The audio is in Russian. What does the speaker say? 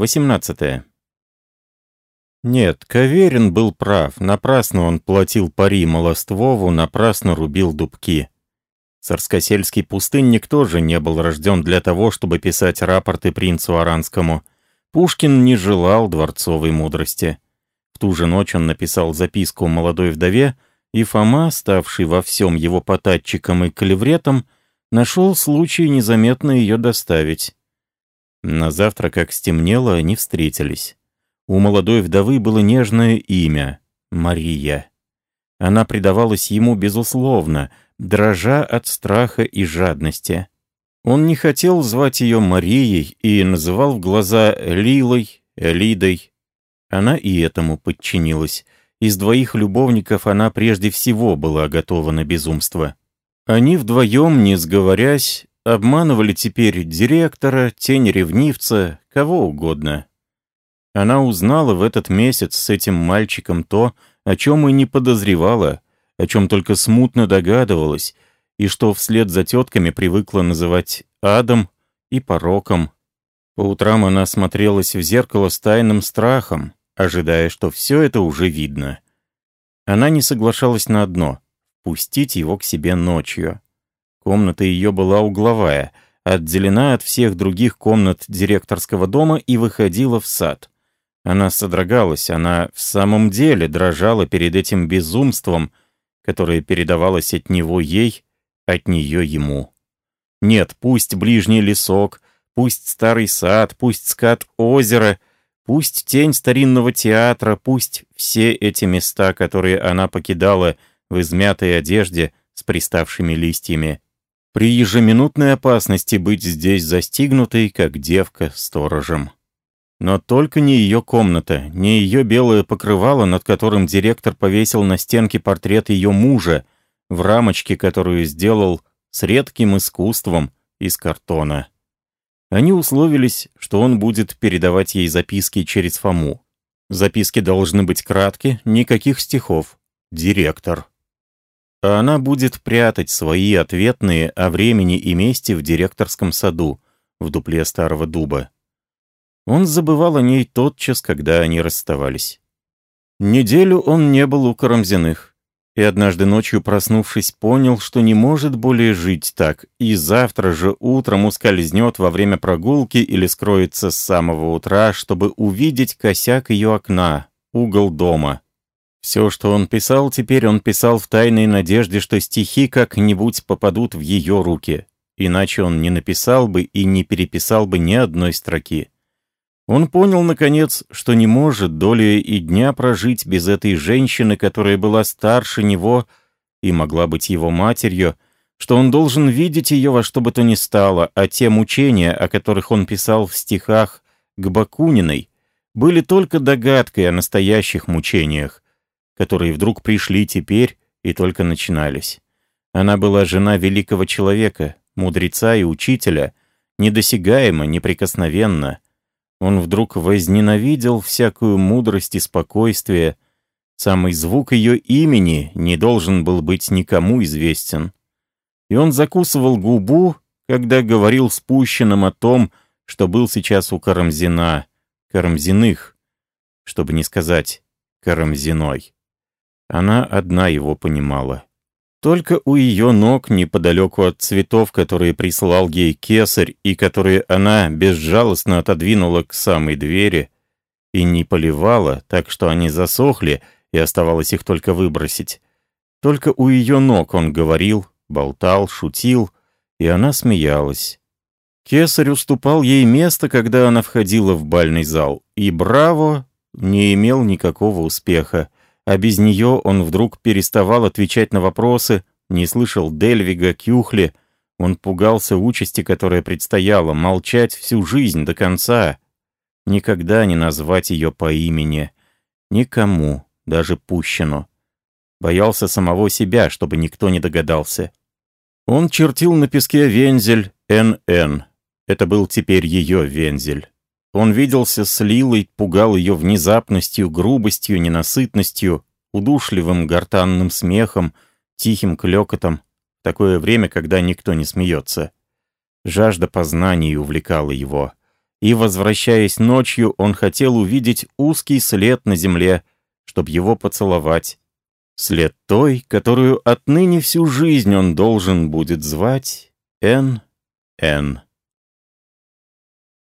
18. Нет, Каверин был прав. Напрасно он платил пари Молоствову, напрасно рубил дубки. Царскосельский пустынник тоже не был рожден для того, чтобы писать рапорты принцу Аранскому. Пушкин не желал дворцовой мудрости. В ту же ночь он написал записку молодой вдове, и Фома, ставший во всем его потатчиком и клевретом, нашел случай незаметно ее доставить. На завтра, как стемнело, они встретились. У молодой вдовы было нежное имя — Мария. Она предавалась ему безусловно, дрожа от страха и жадности. Он не хотел звать ее Марией и называл в глаза Лилой, Лидой. Она и этому подчинилась. Из двоих любовников она прежде всего была готова на безумство. Они вдвоем, не сговорясь, обманывали теперь директора, тень ревнивца, кого угодно. Она узнала в этот месяц с этим мальчиком то, о чем и не подозревала, о чем только смутно догадывалась, и что вслед за тетками привыкла называть адом и пороком. По утрам она смотрелась в зеркало с тайным страхом, ожидая, что все это уже видно. Она не соглашалась на одно — пустить его к себе ночью. Комната ее была угловая, отделена от всех других комнат директорского дома и выходила в сад. Она содрогалась, она в самом деле дрожала перед этим безумством, которое передавалось от него ей, от нее ему. Нет, пусть ближний лесок, пусть старый сад, пусть скат озера, пусть тень старинного театра, пусть все эти места, которые она покидала в измятой одежде с приставшими листьями. При ежеминутной опасности быть здесь застигнутой, как девка сторожем. Но только не ее комната, не ее белое покрывало, над которым директор повесил на стенке портрет ее мужа, в рамочке, которую сделал с редким искусством из картона. Они условились, что он будет передавать ей записки через Фому. Записки должны быть кратки, никаких стихов. Директор. А она будет прятать свои ответные о времени и месте в директорском саду, в дупле старого дуба. Он забывал о ней тотчас, когда они расставались. Неделю он не был у Карамзиных, и однажды ночью, проснувшись, понял, что не может более жить так, и завтра же утром ускользнет во время прогулки или скроется с самого утра, чтобы увидеть косяк ее окна, угол дома. Все, что он писал, теперь он писал в тайной надежде, что стихи как-нибудь попадут в ее руки, иначе он не написал бы и не переписал бы ни одной строки. Он понял, наконец, что не может доли и дня прожить без этой женщины, которая была старше него и могла быть его матерью, что он должен видеть ее во что бы то ни стало, а те мучения, о которых он писал в стихах к Бакуниной, были только догадкой о настоящих мучениях, которые вдруг пришли теперь и только начинались. Она была жена великого человека, мудреца и учителя, недосягаема, неприкосновенна, он вдруг возненавидел всякую мудрость и спокойствие. Самый звук ее имени не должен был быть никому известен. И он закусывал губу, когда говорил спущенным о том, что был сейчас у Карамзина, Карамзиных, чтобы не сказать Карамзиной. Она одна его понимала. Только у ее ног, неподалеку от цветов, которые прислал ей кесарь, и которые она безжалостно отодвинула к самой двери, и не поливала, так что они засохли, и оставалось их только выбросить. Только у ее ног он говорил, болтал, шутил, и она смеялась. Кесарь уступал ей место, когда она входила в бальный зал, и Браво не имел никакого успеха а без нее он вдруг переставал отвечать на вопросы, не слышал Дельвига, Кюхли. Он пугался участи, которая предстояла, молчать всю жизнь до конца. Никогда не назвать ее по имени. Никому, даже Пущину. Боялся самого себя, чтобы никто не догадался. Он чертил на песке вензель «НН». Это был теперь ее вензель. Он виделся с Лилой, пугал ее внезапностью, грубостью, ненасытностью, удушливым гортанным смехом, тихим клёкотом, такое время, когда никто не смеется. Жажда познаний увлекала его. и, возвращаясь ночью, он хотел увидеть узкий след на земле, чтобы его поцеловать. След той, которую отныне всю жизнь он должен будет звать Н. Н.